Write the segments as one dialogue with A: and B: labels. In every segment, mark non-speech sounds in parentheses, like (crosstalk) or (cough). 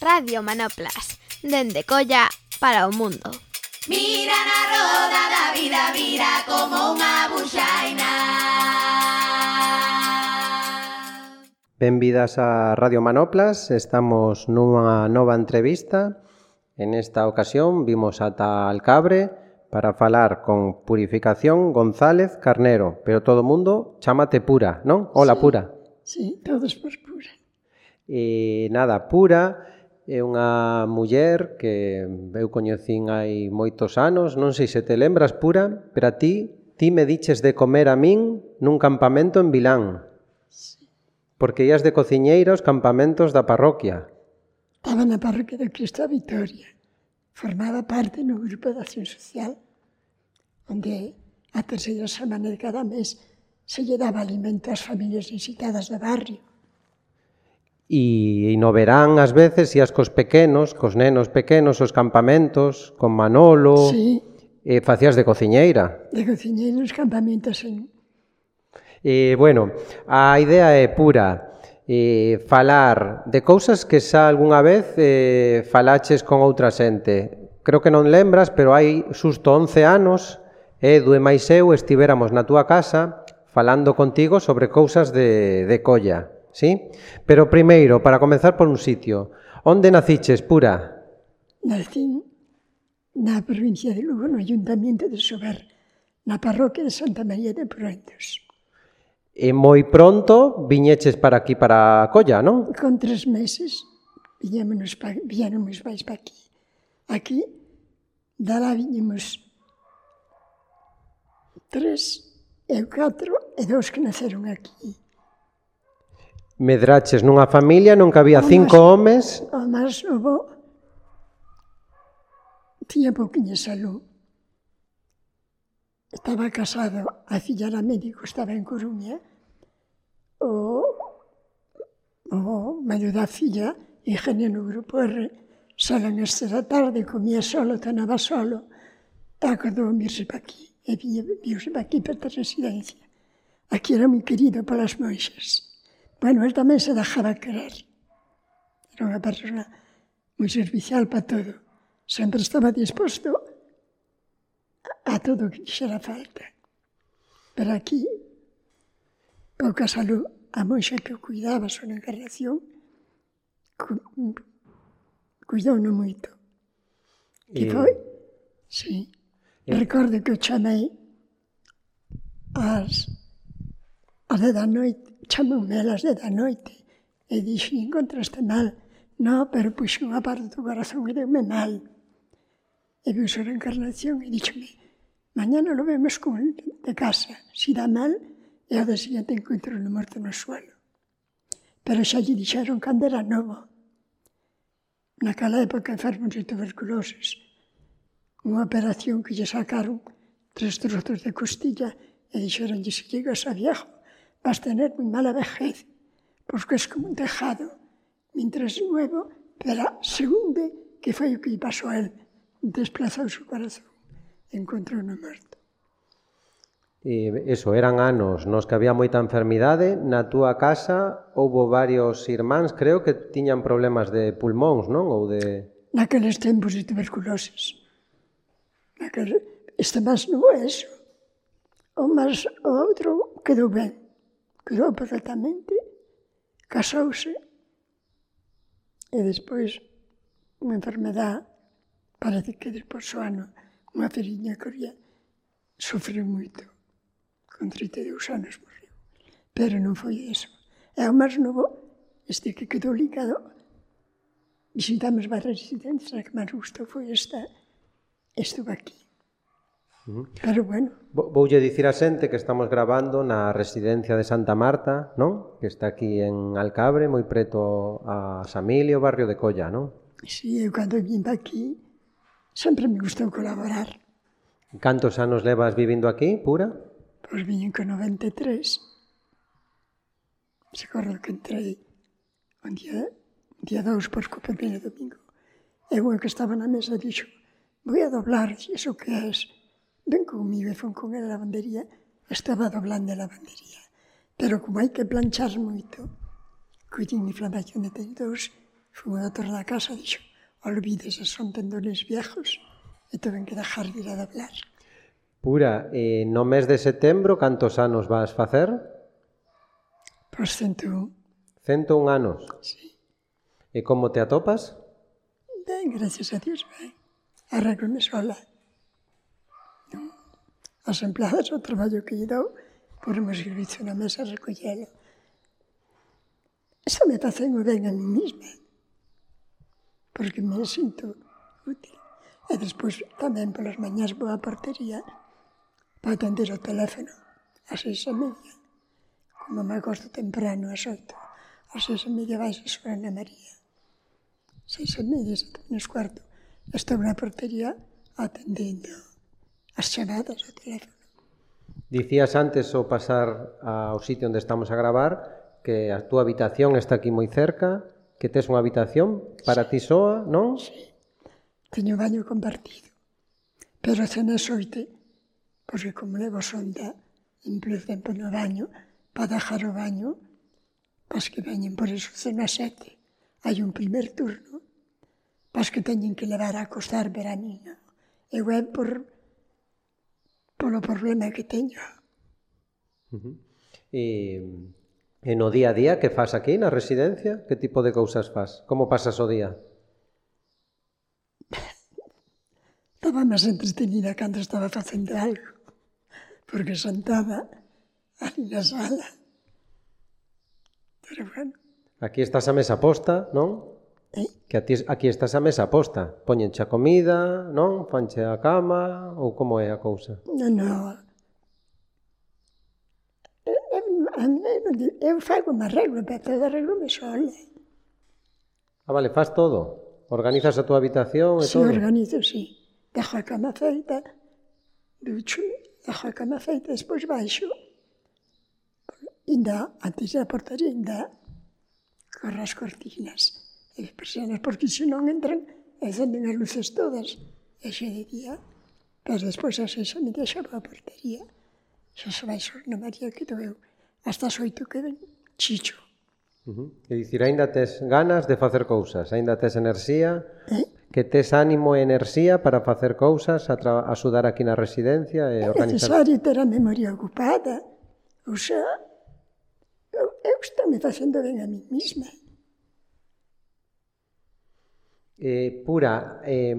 A: Radio Manoplas, dende Colla para o mundo.
B: Mira na roda da vida, vira como unha buxaina.
C: Benvidas a Radio Manoplas, estamos nunha nova entrevista. En esta ocasión vimos ata Alcabre para falar con Purificación González Carnero, pero todo mundo chámate Pura, non? Hola
D: sí.
C: Pura.
D: Sí, todos por Pura.
C: E nada, Pura é unha muller que eu coñecín hai moitos anos, non sei se te lembras pura, pero a ti, ti me diches de comer a min nun campamento en Vilán. Porque ias de cociñeira aos campamentos da parroquia.
D: Estaba na parroquia do Cristo a Vitoria. Formaba parte no grupo de acción social, onde a terceira semana de cada mes se lle daba alimento ás familias necesitadas do barrio
C: E, e no verán, ás veces, ías cos pequenos, cos nenos pequenos, os campamentos, con Manolo...
D: Sí.
C: Eh, facías de cociñeira.
D: De cociñeira nos campamentos, sí.
C: Eh, bueno, a idea é pura eh, falar de cousas que xa algunha vez eh, falaches con outra xente. Creo que non lembras, pero hai susto 11 anos, Edu e máis eu estivéramos na túa casa falando contigo sobre cousas de, de colla. ¿sí? Pero primeiro, para comenzar por un sitio, onde naciches, Pura?
D: Nacín na provincia de Lugo, no Ayuntamiento de Sober, na parroquia de Santa María de Proentos.
C: E moi pronto viñeches para aquí, para a Colla, non?
D: Con tres meses viñámonos pa, viñémonos vais para aquí. Aquí, dará viñemos tres, e catro, e dous que naceron aquí.
C: Medraches nunha familia non había cinco homes.
D: O máis novo tiña pouquinha salud. Estaba casado, a filla era médico, estaba en Coruña. O, o marido da filla, ingeniero no Grupo R, sala este da tarde, comía solo, tanaba solo, e acordou virse pa aquí, e viuse pa aquí, para esta residencia. Aquí era moi querido para as monxas. Bueno, él tamén se dejaba querer. Era unha persona moi servicial para todo. Sempre estaba disposto a todo o que quixera falta. Pero aquí, pouca salud, a moixa que o cuidaba a súa encarnación, cuidou non moito.
C: E,
D: e foi, sí, e... recordo que o chamei ás, ás da noite chamoume ás de da noite e dixo, encontraste mal? No, pero puxe unha parte do corazón e deume mal. E viu a reencarnación e dixome, mañana lo vemos con de casa, si dá mal, e ao día siguiente encontro no morto no suelo. Pero xa lle dixeron cando era novo. Naquela época enfermos de tuberculosis, unha operación que lle sacaron tres trozos de costilla e dixeron, se llegas a viejo vas tener muy mala vejez, porque es como un tejado, mientras es nuevo, pero según hunde, que fue lo que pasó a él, desplazado su corazón, encontrou no muerto.
C: E eso, eran anos nos que había moita enfermidade, na túa casa houbo varios irmáns, creo que tiñan problemas de pulmóns, non? Ou de...
D: Naqueles tempos de tuberculosis. Naqueles... Este máis non é eso. O máis o outro quedou ben curou perfectamente, casouse e despois unha enfermedad, parece que despois o ano, unha feriña coría, sofreu moito. Con 32 anos morreu. Pero non foi eso. E o máis novo, este que quedou ligado, visitamos varias residencias, a que máis gustou foi esta, estuve aquí. Pero bueno.
C: Voulle dicir a xente que estamos gravando na residencia de Santa Marta, non? Que está aquí en Alcabre, moi preto a Samilio, barrio de Colla, non?
D: Si, sí, eu cando vim aquí sempre me gustou colaborar.
C: Cantos anos levas vivindo aquí, pura?
D: Pois viñen con 93. Se corro que entrei un día, un día dous, por co primeiro domingo. E o que estaba na mesa dixo, voy a doblar, iso que es? ven comigo e fun con ela a lavandería, estaba doblando a lavandería. Pero como hai que planchar moito, collín inflamación de tendóns, fun o doutor da casa e dixo, olvides, son tendones viejos, e tuven que dejar de ir a doblar.
C: Pura, eh, no mes de setembro, cantos anos vas facer?
D: Pois 101.
C: 101 anos?
D: Sí.
C: E como te atopas?
D: Ben, gracias a Dios, ben. Arreglo-me sola as empleadas o traballo que lle dou por o meu servicio na mesa recollelo. Eso me facen o ben a mí misma, porque me sinto útil. E despois tamén polas mañás vou á portería para atender o teléfono ás seis e media. Como me acosto temprano ás oito, ás seis e media vais a súa Ana María. Seis e media, sete menos cuarto, estou na portería atendendo as chamadas ao teléfono.
C: Dicías antes ao pasar ao sitio onde estamos a gravar que a túa habitación está aquí moi cerca, que tes unha habitación para sí. ti soa, non? Sí.
D: Teño baño compartido. Pero cena xoite, porque como levo sonda, empezan por no baño, para dejar o baño, pas que veñen por eso cena sete. Hai un primer turno, pas que teñen que levar a acostar veraniño. Eu é por polo problema que teño. Uh -huh.
C: E, e no día a día que fas aquí na residencia? Que tipo de cousas fas? Como pasas o día? (laughs)
D: estaba máis entretenida cando estaba facendo algo, porque sentada ali na sala. Pero bueno.
C: Aquí estás a mesa posta, non?
D: Eh?
C: Que a ti, aquí estás a mesa posta. Poñenche a comida, non? Fanche a cama ou como é a cousa?
D: Non, non. Eu fago un arreglo, pero todo arreglo me sole.
C: Ah, vale, faz todo. Organizas a túa habitación e
D: sí,
C: todo.
D: Si, organizo, sí. Dejo a cama feita, ducho, dejo a cama feita, despois baixo. Inda, antes da portaría, inda, corro as cortinas as persianas, porque se non entran, encenden as luces todas, e xe de día, pero despois a seis me media xa a portería, xa se vai sor na María que doveu, hasta as oito que ven, chicho.
C: Uh -huh. E dicir, ainda tes ganas de facer cousas, ainda tes enerxía,
D: eh?
C: que tes ánimo e enerxía para facer cousas, a axudar aquí na residencia e
D: é
C: organizar...
D: É necesario ter a memoria ocupada, O xa, eu, eu estou me facendo ben a mí misma.
C: Eh, pura, eh,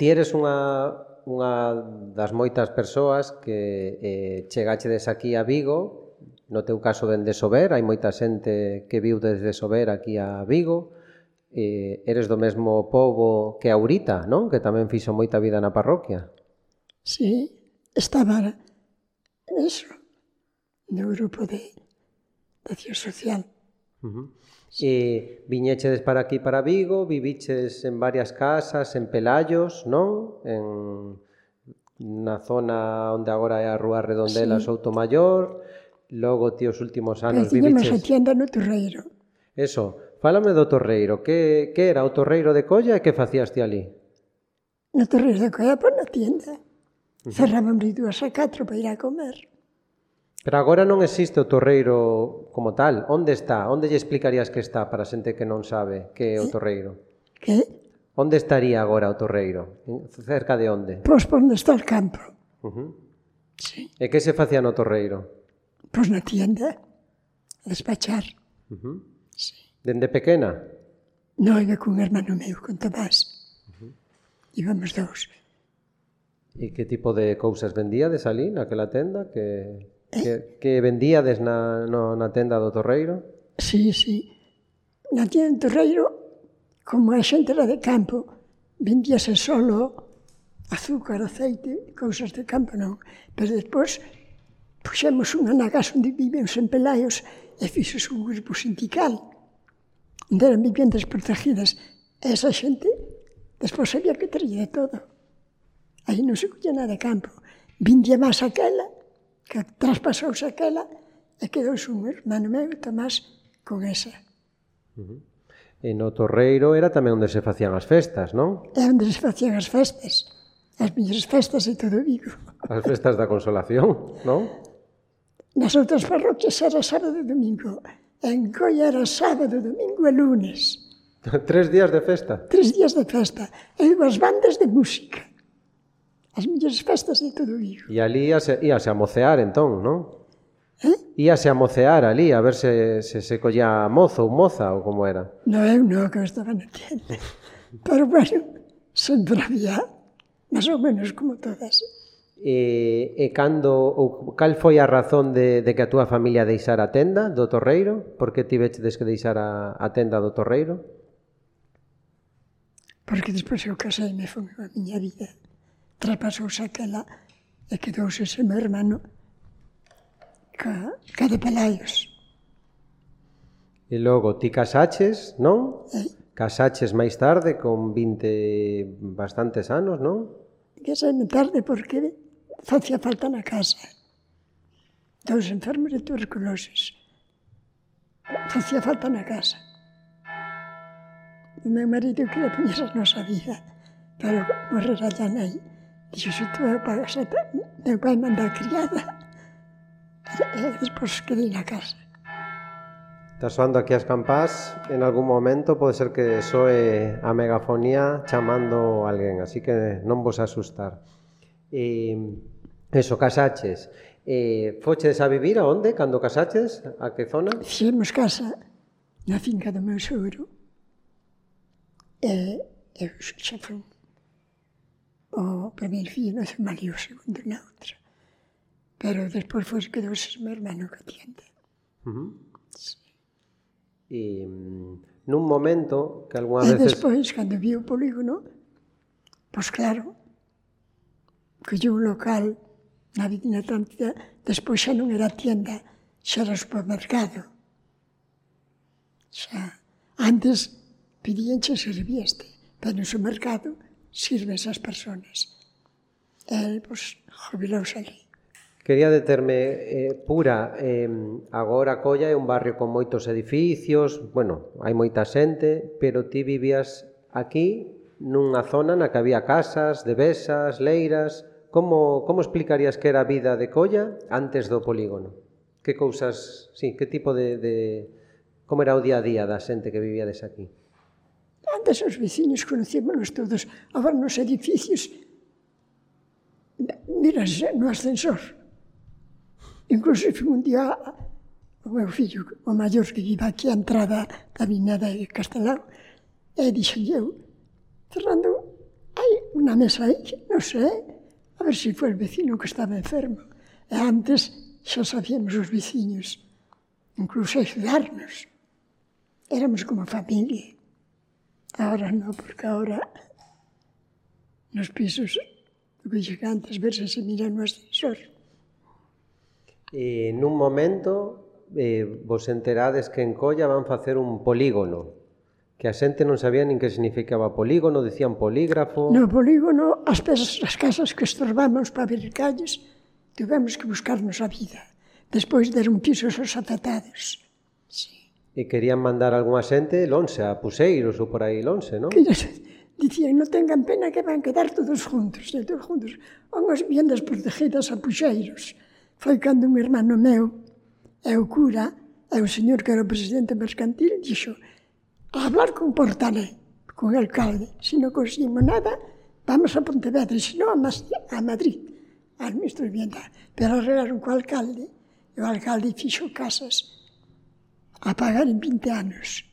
C: ti eres unha, unha das moitas persoas que eh, chegachedes aquí a Vigo, no teu caso dende Sober, hai moita xente que viu desde Sober aquí a Vigo, eh, eres do mesmo povo que Aurita, non? Que tamén fixo moita vida na parroquia.
D: Sí, estaba eso, no grupo de, de acción social. Uh -huh.
C: E viñechedes para aquí, para Vigo, viviches en varias casas, en Pelayos, non? En na zona onde agora é a Rúa Redondela
D: sí.
C: Souto Mayor, logo ti os últimos anos
D: Pero
C: viviches...
D: Pero tienda no Torreiro.
C: Eso, fálame do Torreiro. Que, que era o Torreiro de Colla e que facías ti ali?
D: No Torreiro de Colla, pois na tienda. Cerraban de dúas a catro para ir a comer.
C: Pero agora non existe o torreiro como tal. Onde está? Onde lle explicarías que está para xente que non sabe que é o torreiro?
D: Que?
C: Onde estaría agora o torreiro? Cerca de onde?
D: Pois por onde está o campo.
C: Uh -huh.
D: sí.
C: E que se facía no torreiro?
D: Pois na tienda. A despachar. Uh -huh. sí.
C: Dende pequena?
D: Non, iba cun hermano meu, con Tomás. Uh -huh. Íbamos dous.
C: E que tipo de cousas vendía de salín naquela tenda que Que, que vendíades na, no, na tenda do Torreiro?
D: Sí, sí. Na tienda do Torreiro, como a xente era de campo, vendíase solo azúcar, aceite, cousas de campo non. Pero despois puxemos unha na casa onde viven sen pelaios e fixos un grupo sindical onde eran viviendas protegidas. E esa xente despois sabía que traía de todo. Aí non se culla nada de campo. Vindía máis aquela que traspasouse aquela e quedouse un hermano meu, Tomás, con esa. Uh -huh.
C: E no Torreiro era tamén onde se facían as festas, non?
D: É onde se facían as festas. As mellores festas e todo Vigo.
C: As festas da consolación, non?
D: Nas outras parroquias era sábado e domingo. En Coia era sábado, domingo e lunes. (laughs)
C: Tres días de festa?
D: Tres días de festa. E as bandas de música as miñas festas de todo Vigo.
C: E ali íase, íase a mocear entón, non?
D: Eh?
C: Íase a mocear ali, a ver se se, se collía mozo ou moza ou como era.
D: Non, eu non, que eu estaba na tienda. (laughs) Pero bueno, sempre había máis ou menos como todas.
C: E, e cando, ou, cal foi a razón de, de que a túa familia deixara a tenda do Torreiro? Por que tiveches que deixar a, a tenda do Torreiro?
D: Porque despois eu casei e me foi a miña vida trapasouse aquela e quedouse ese meu hermano ca, ca de Pelaios.
C: E logo ti casaches, non?
D: Eh?
C: Casaches máis tarde con 20 bastantes anos, non?
D: Casame tarde porque facía falta na casa. Dous enfermos de tuberculosis. Facía falta na casa. E meu marido quería poñer a nosa vida, pero morrera ya nai. Dixo, se tú para ser meu pai manda criada. E, e despois quedei na casa.
C: Está soando aquí as campás, en algún momento pode ser que soe a megafonía chamando a alguén, así que non vos asustar. E, eso, casaches. E, foches a vivir a onde, cando casaches? A que zona?
D: Fixemos casa na finca do meu sogro. E, e xa fomos o primeiro fillo se María o segundo na outra. Pero despois foi que dos meu hermano que atiende.
C: Uh -huh. sí. Mm, e nun momento que algunha veces...
D: E despois, cando vi o polígono, pois claro, que un local na Avenida Atlántica, despois xa non era tienda, xa era supermercado. Xa, antes pedíanche servieste, pero no supermercado mercado sirve esas personas. El, pues, jubilouse ali.
C: Quería determe eh, pura, eh, agora Colla é un barrio con moitos edificios, bueno, hai moita xente, pero ti vivías aquí nunha zona na que había casas, devesas, leiras, como, como explicarías que era a vida de Colla antes do polígono? Que cousas, sí, que tipo de, de... como era o día a día da xente que vivíades aquí?
D: Antes os veciños conocíamos todos, agora nos edificios, mira, no ascensor. Incluso un día o meu fillo, o maior que iba aquí a entrada da vinada de Castelao, e dixen eu, Fernando, hai unha mesa aí, non sei, a ver se si foi o vecino que estaba enfermo. E antes xa sabíamos os veciños, incluso ajudarnos. Éramos como familia. Ahora no, porque ahora nos pisos do que dixo antes verse se mira no ascensor.
C: E nun momento eh, vos enterades que en Colla van facer un polígono que a xente non sabía nin que significaba polígono, dicían polígrafo...
D: No polígono, as pesas, as casas que estorbamos para abrir calles, tivemos que buscarnos a vida. Despois deron pisos aos afetados. Sí.
C: E querían mandar algunha xente lonxe, a Puseiros ou por aí lonxe, non?
D: Que dicían, non tengan pena que van quedar todos juntos, todos juntos. Unhas vivendas protegidas a Puseiros. Foi cando un hermano meu, é o cura, é o señor que era o presidente mercantil, dixo, a hablar con Portalé, con o alcalde, se non conseguimos nada, vamos a Pontevedra, se non a Madrid, al ministro de Vivienda, pero arreglaron co alcalde, e o alcalde fixo casas a pagar en 20 anos.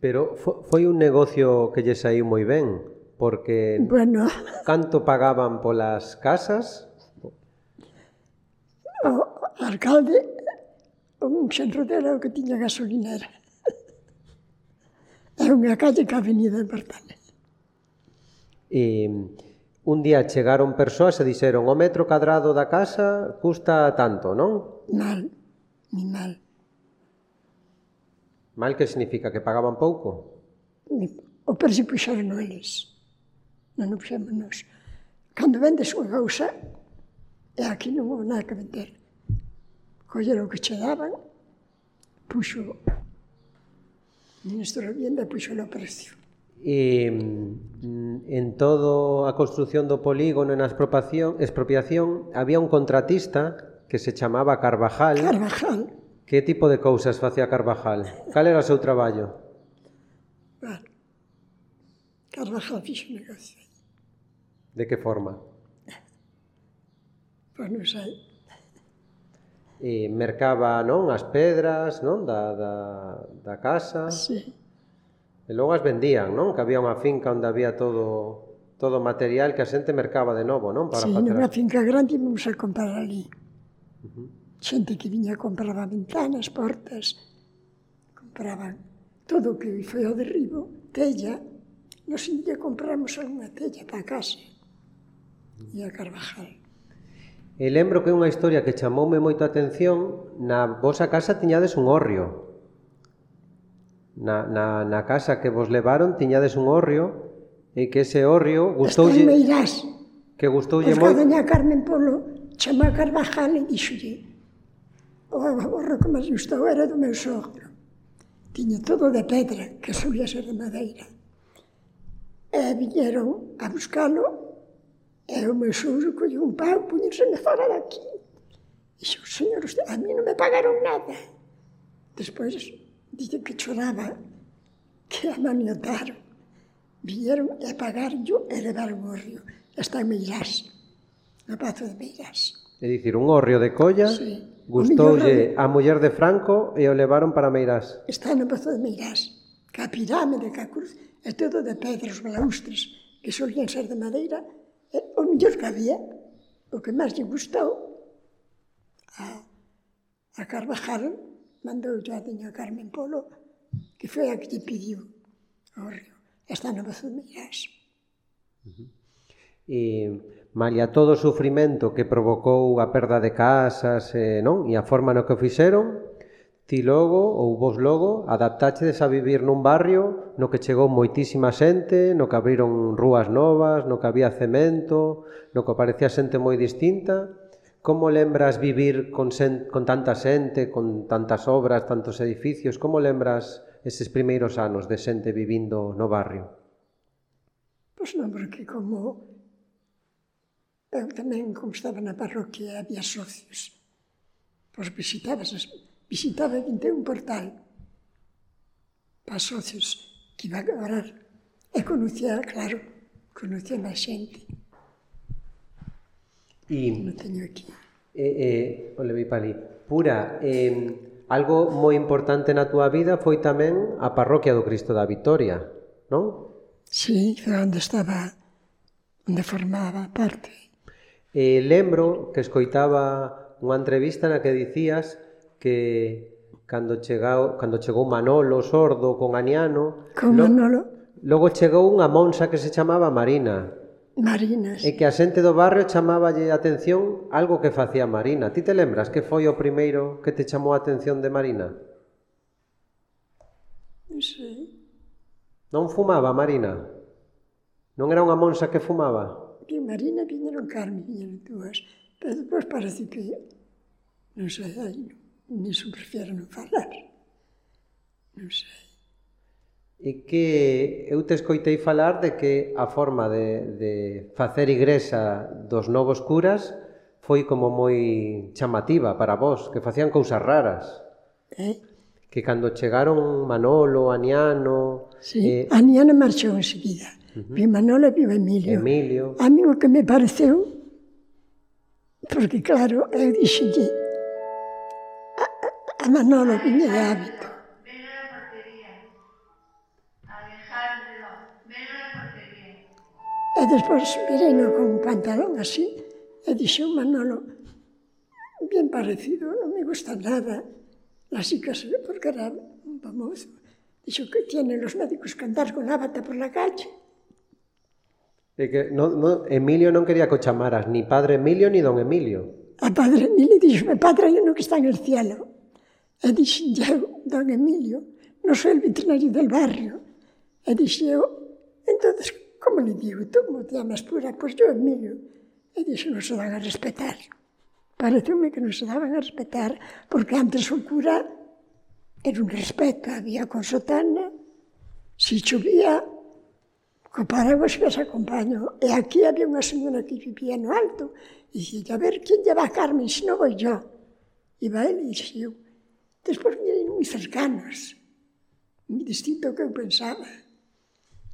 C: Pero foi un negocio que lle saiu moi ben, porque
D: bueno,
C: canto pagaban polas casas?
D: O alcalde, un centro de que tiña gasolinera. Era unha calle que avenida en Bartales.
C: E un día chegaron persoas e dixeron o metro cadrado da casa custa tanto, non?
D: Mal, ni mal.
C: Mal que significa? Que pagaban pouco?
D: O precio puxaron eles. Non o puxamos nós. Cando vendes unha cousa, e aquí non houve nada que vender. Colleron o que che daban, puxo Ministro de Vivienda puxo o precio.
C: E mm, en todo a construción do polígono e na expropiación, expropiación había un contratista que se chamaba Carvajal.
D: Carvajal
C: Que tipo de cousas facía Carvajal? Cal era o seu traballo?
D: Bueno, Carvajal fixo negocio.
C: De que forma?
D: Pois non sei.
C: E mercaba, non, as pedras, non, da, da, da casa.
D: Sí.
C: E logo as vendían, non? Que había unha finca onde había todo todo o material que a xente mercaba de novo, non? Para
D: sí,
C: facer...
D: nunha finca grande íbamos a comprar ali. Uh -huh xente que viña compraba ventanas, portas, compraban todo o que foi ao derribo, tella, nos índia compramos unha tella para a casa e a Carvajal.
C: E lembro que unha historia que chamoume moito a atención, na vosa casa tiñades un horrio. Na, na, na casa que vos levaron tiñades un horrio e que ese
D: horrio
C: gustoulle...
D: As.
C: Que gustoulle
D: moito... Os moi...
C: que
D: doña Carmen Polo chamou a Carvajal e dixolle o aguaborro que máis gustou era do meu sogro. Tiña todo de pedra, que solía ser de madeira. E viñeron a buscalo, e o meu sogro colleu un pau, puñerseme fora daqui. Dixo, señor, usted, a mí non me pagaron nada. Despois, dixo que choraba, que a maniotaron. Vieron a pagarlo e levaron o río. Está en Meirás, no pazo de Meirás.
C: É dicir, un orrio de colla
D: sí.
C: Gustoulle a muller de Franco e o levaron para Meirás.
D: Está no Pazo de Meirás. Ca pirámide, ca cruz, é todo de pedras balaustres que solían ser de madeira. E, o mellor que había, o que máis lle gustou, a, a Carvajal, mandou a doña Carmen Polo, que foi a que lle pediu ao río. Está no Pazo de Meirás. Uh -huh.
C: E malia todo o sufrimento que provocou a perda de casas e, non? e a forma no que o fixeron, ti logo ou vos logo adaptáchedes a vivir nun barrio no que chegou moitísima xente, no que abriron rúas novas, no que había cemento, no que aparecía xente moi distinta. Como lembras vivir con, sen, con tanta xente, con tantas obras, tantos edificios? Como lembras eses primeiros anos de xente vivindo no barrio?
D: Pois non, porque como Eu tamén, como estaba na parroquia, había socios. Pois visitaba, visitaba 21 portal para socios que iba a orar. E conocía, claro, conocía a xente.
C: E...
D: Non teño aquí.
C: E, e, o levei pali. Pura, eh, algo moi importante na túa vida foi tamén a parroquia do Cristo da Vitoria, non?
D: Sí, onde estaba, onde formaba parte
C: E lembro que escoitaba unha entrevista na que dicías que cando chegou, cando chegou Manolo Sordo con Aniano...
D: Con
C: lo,
D: Manolo.
C: Logo chegou unha monsa que se chamaba Marina.
D: Marina, sí.
C: E que a xente do barrio chamáballe a atención algo que facía Marina. Ti te lembras que foi o primeiro que te chamou a atención de Marina?
D: Non sí. sei.
C: Non fumaba Marina? Non era unha monsa que fumaba?
D: Marina viñeron Carmen, viñeron dúas, pero depois parece que non sei, aí niso prefiero non falar. Non sei.
C: E que eu te escoitei falar de que a forma de, de facer igresa dos novos curas foi como moi chamativa para vós, que facían cousas raras.
D: Eh?
C: Que cando chegaron Manolo, Aniano...
D: Sí,
C: eh...
D: Aniano marchou enseguida. Uh -huh. Manolo e vi Emilio.
C: Emilio...
D: A mí o que me pareceu, porque claro, eu dixenlle, a, a- a Manolo viña de hábito.
B: Ven a la portería. Alejandro, ven a la portería.
D: E despois con un pantalón así, e dixo Manolo, bien parecido, non me gusta nada. Las chicas, porque era un famoso, dixo que tienen los médicos que andar con la bata por la calle.
C: E que no, no, Emilio non quería que o chamaras ni padre Emilio ni don Emilio.
D: A padre Emilio dixo, me padre é no que está en el cielo. E dixen, don Emilio, non sou el veterinario del barrio. E dixen, eu, entonces, como le digo, tú como te llamas pura? Pois pues yo Emilio. E dixen, non se van a respetar. Pareceume que non se daban a respetar, porque antes o cura era un respeto, había con sotana, se chovía, Comparamos que os acompaño. E aquí había unha señora que vivía no alto. E dixi, a ver, quen lleva a Carmen? Se non vou yo. E va ele e dixi eu. Despois vienen moi cercanos. Moi distinto que eu pensaba.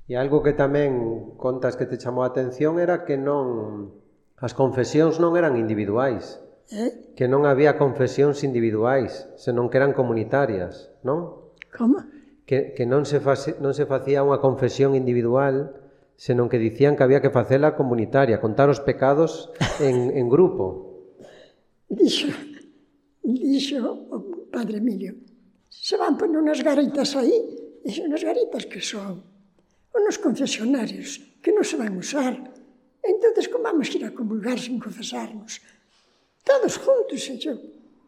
C: E algo que tamén contas que te chamou a atención era que non... As confesións non eran individuais.
D: Eh?
C: Que non había confesións individuais, senón que eran comunitarias, non?
D: Como?
C: que, que non, se face, non se facía unha confesión individual, senón que dicían que había que facela comunitaria, contar os pecados en, (laughs) en grupo.
D: Dixo, dixo o padre Emilio, se van poner unas garitas aí, dixo, unas garitas que son, unos confesionarios que non se van usar, entonces como vamos ir a comulgar sin confesarnos? Todos juntos, e yo,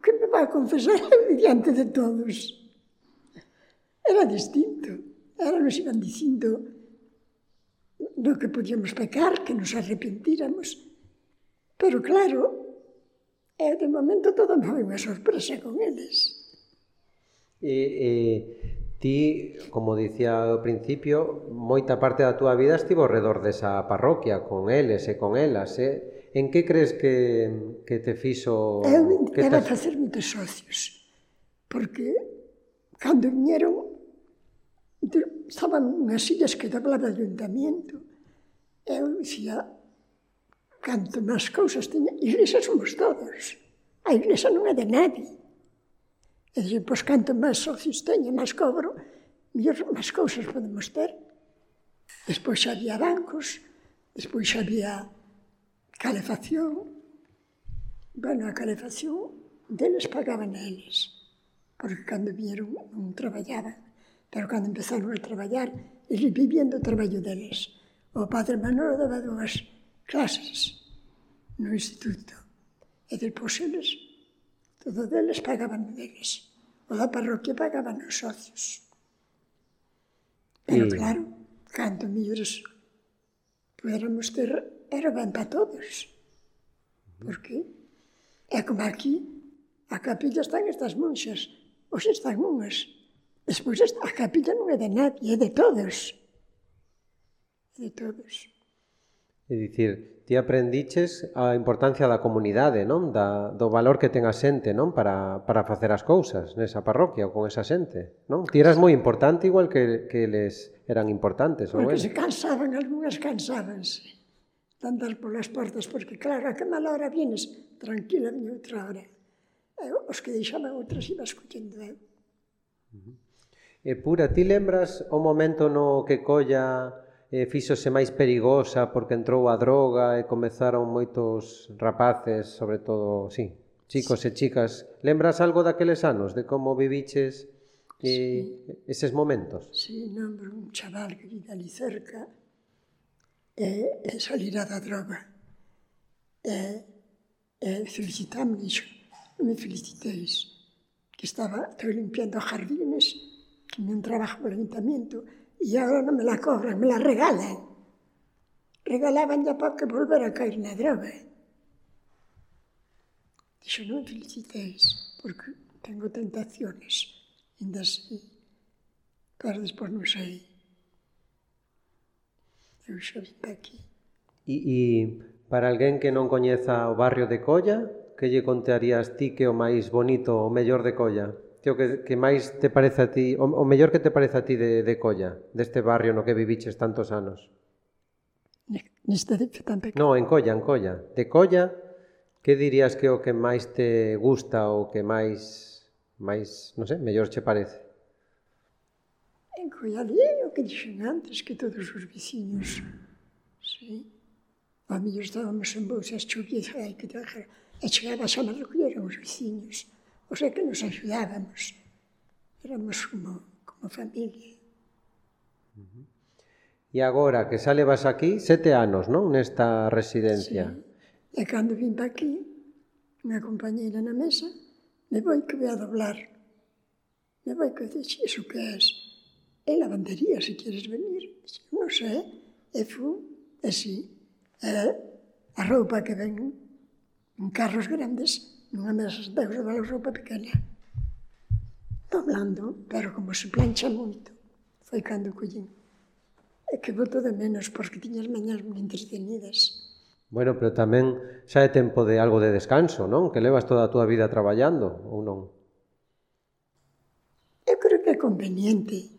D: que me va a confesar (laughs) diante de todos era distinto. Ahora nos iban dicindo do que podíamos pecar, que nos arrepentíramos. Pero claro, e de momento todo me foi unha sorpresa con eles.
C: E, e ti, como dicía ao principio, moita parte da túa vida estivo ao redor desa parroquia, con eles e con elas, eh? En que crees que, que te fixo...
D: Eu
C: que
D: era
C: te...
D: socios, porque cando viñeron Estaban unhas sillas que doblaba o ayuntamiento. Eu dicía, canto máis cousas teña, E somos todos. A iglesia non é de nadie. E dicen, pois canto máis socios teña, máis cobro, mellor máis cousas podemos ter. Despois xa había bancos, despois xa había calefacción. Bueno, a calefacción deles pagaban a eles, porque cando vieron non traballaban pero cando empezaron a traballar, eles vivían do traballo deles. O padre Manolo daba dúas clases no instituto, e depois eles, todo deles pagaban deles. O da parroquia pagaban os socios. Pero
C: mm.
D: claro, cando millores puderamos ter, era ben para todos. Porque é como aquí, a capilla están estas monxas, hoxe están unhas, Despois a capilla non é de nadie, é de todos. De todos.
C: É dicir, ti aprendiches a importancia da comunidade, non? Da, do valor que ten a xente, non? Para, para facer as cousas nesa parroquia ou con esa xente, non? Ti eras moi importante igual que, que les eran importantes, ou
D: Porque se cansaban, algunhas cansábanse de andar polas portas, porque claro, a que mala hora vienes, tranquila, viña outra hora. Eu, os que deixaban outras iba collendo eh. eu. Uh -huh.
C: E pura, ti lembras o momento no que colla eh, fíxose máis perigosa porque entrou a droga e comezaron moitos rapaces, sobre todo, sí, chicos sí. e chicas. Lembras algo daqueles anos, de como viviches eh, sí. eses momentos?
D: Sí, nombro un chaval que vive ali cerca e, e salirá da droga. E, e felicitame, dixo, me feliciteis, que estaba, estou limpiando jardines también trabajo el ayuntamiento, e agora non me la cobran, me la regalan. Regalaban ya para que volver a caer na droga. Dixo, non felicitéis, porque tengo tentaciones, ainda así, pero despois non sei. Eu xa vim aquí.
C: E, e para alguén que non coñeza o barrio de Colla, que lle contarías ti que o máis bonito, o mellor de Colla? que o que, que máis te parece a ti, o, o mellor que te parece a ti de, de Colla, deste barrio no que viviches tantos anos?
D: Neste de tan pequeno.
C: No, en Colla, en Colla. De Colla, que dirías que o que máis te gusta ou que máis, máis, non sei, mellor che parece?
D: En Colla, o que dixen antes, que todos os veciños, sí. A mellor estábamos en bolsas chuvias, ai, que traje, e chegaba xa, mas recolleron os veciños o sea que nos axudábamos, éramos como, como familia.
C: E agora que xa levas aquí sete anos, non? Nesta residencia. Sí.
D: E cando vim para aquí, unha compañeira na mesa, me voi que ve a doblar. Me voi que dixe, iso que és? É lavandería, se queres venir. Dixe, non sei, e fu, e si. E eh, a roupa que ven en carros grandes nunha das deuses da roupa pequena, doblando, pero como se plancha moito, foi cando collín. É que boto de menos, porque tiña as mañas moi entretenidas.
C: Bueno, pero tamén xa é tempo de algo de descanso, non? Que levas toda a túa vida traballando, ou non?
D: Eu creo que é conveniente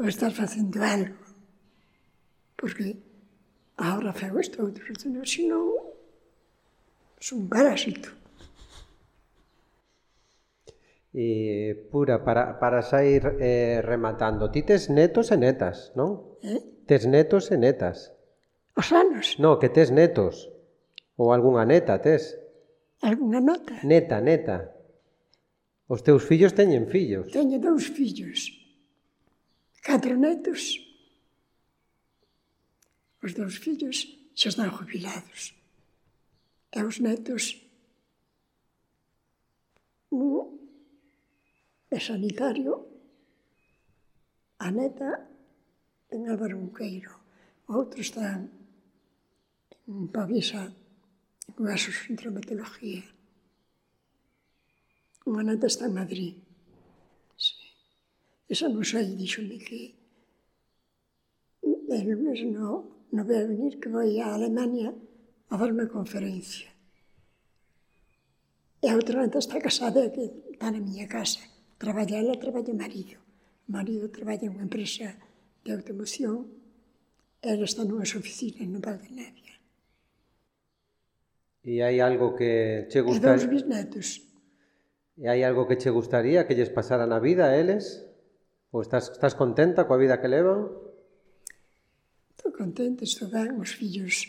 D: o estar facendo algo. Porque ahora feo isto, outro, senón, son un parásito.
C: E, pura, para, para sair eh, rematando, ti tes netos e netas, non?
D: Eh?
C: Tes netos e netas.
D: Os anos?
C: No, que tes netos. Ou algunha neta tes.
D: Alguna nota?
C: Neta, neta. Os teus fillos teñen fillos.
D: Teño dous fillos. Catro netos. Os dous fillos xa están jubilados. E os netos... Uh e sanitario, a neta en Álvaro Buqueiro, outro está en Pavisa, en Gaso Centro. Unha neta está en Madrid. Sí. Esa non sei, dixome que el lunes no, no voy a venir, que voy a Alemania a dar unha conferencia. E a outra neta está casada que está na miña casa. Traballa ela, traballa o marido. O marido traballa unha empresa de automoción, ela está nunhas oficinas no Val de Navia.
C: E hai algo que che gustaría...
D: E dous bisnetos.
C: E hai algo que che gustaría que lles pasara na vida a eles? Ou estás, estás contenta coa vida que levan?
D: Estou contenta, estou ben, os fillos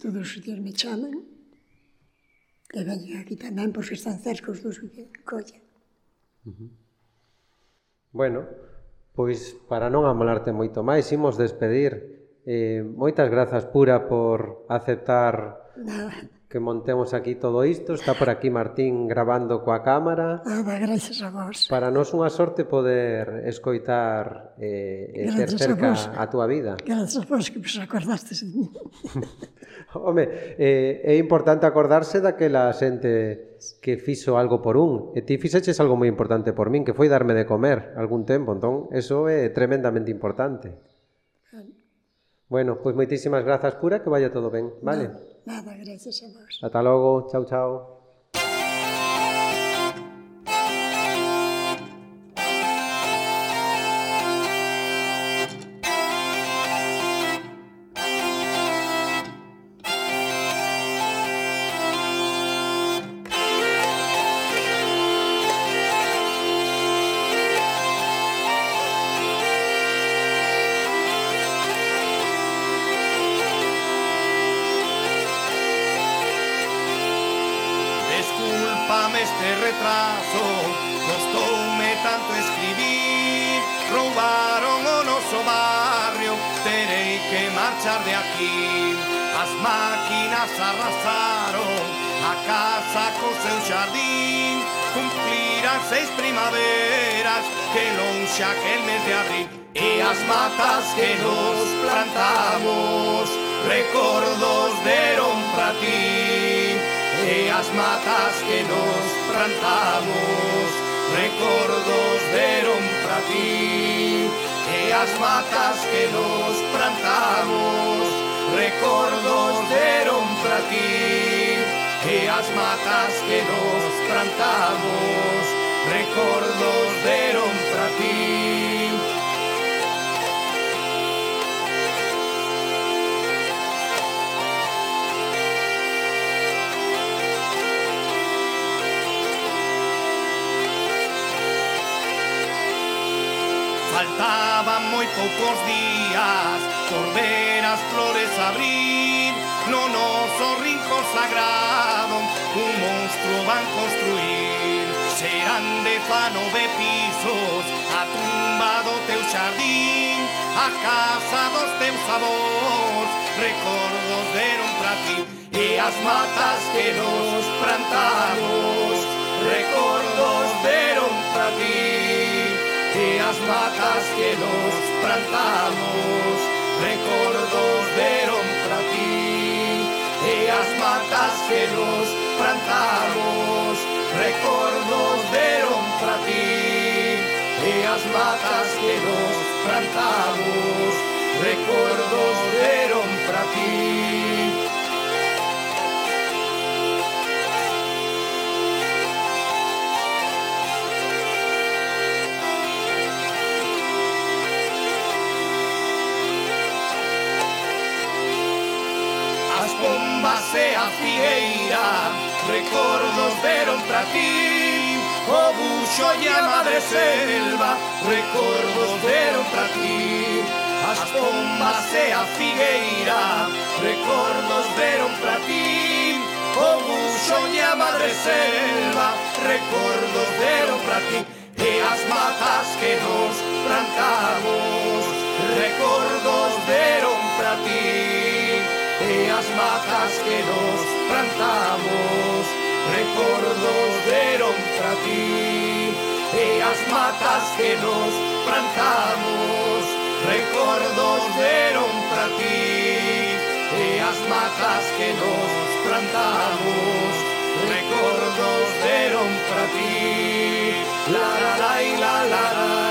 D: todos os días me chaman e veñen aquí tamén porque están cerca os dos colla.
C: Bueno, pois para non amolarte moito máis, imos despedir. Eh, moitas grazas pura por aceptar
D: Nada.
C: que montemos aquí todo isto. Está por aquí Martín grabando coa cámara.
D: Ah, Nada, gracias a vos.
C: Para nós unha sorte poder escoitar eh, e ter cerca
D: a,
C: a túa vida.
D: Gracias a vos que vos acordastes de mí. (laughs)
C: Home, eh, é importante acordarse daquela xente que fixo algo por un. E ti fixeches algo moi importante por min, que foi darme de comer algún tempo. Entón, eso é tremendamente importante. Bueno, pois pues moitísimas grazas, Pura, que vaya todo ben. Vale?
D: Nada, nada gracias a vos.
C: Ata logo. Chao, chao.
E: Matas que nos plantamos Recordos deron pra ti. E as matas que nos plantamos Recordos deron pra ti. E as matas que nos plantamos Recordos deron pra ti moi poucos días. Por ver as flores abrir no noso rincón sagrado un monstruo van construir. Serán de fano de pisos a tumba do teu xardín a casa dos teus avós recordos deron pra ti e as matas que nos plantamos. Recordos deron E as matas que nos plantamos Recordos deron pra ti E as matas que nos plantamos Recordos deron pra ti E as matas que nos plantamos Recordos deron pra ti e a figueira Recordos deron para ti O buxo madre selva. Recordos deron para ti As pombas e a figueira Recordos deron para ti O buxo e madre selva. Recordos deron para ti E as matas que nos plantamos. Recordos deron para ti aldeas bajas que nos plantamos, recuerdos dieron para ti, aldeas bajas que nos plantamos, recuerdos dieron para ti, aldeas bajas que nos plantamos, recuerdos dieron para ti, la la la la la la.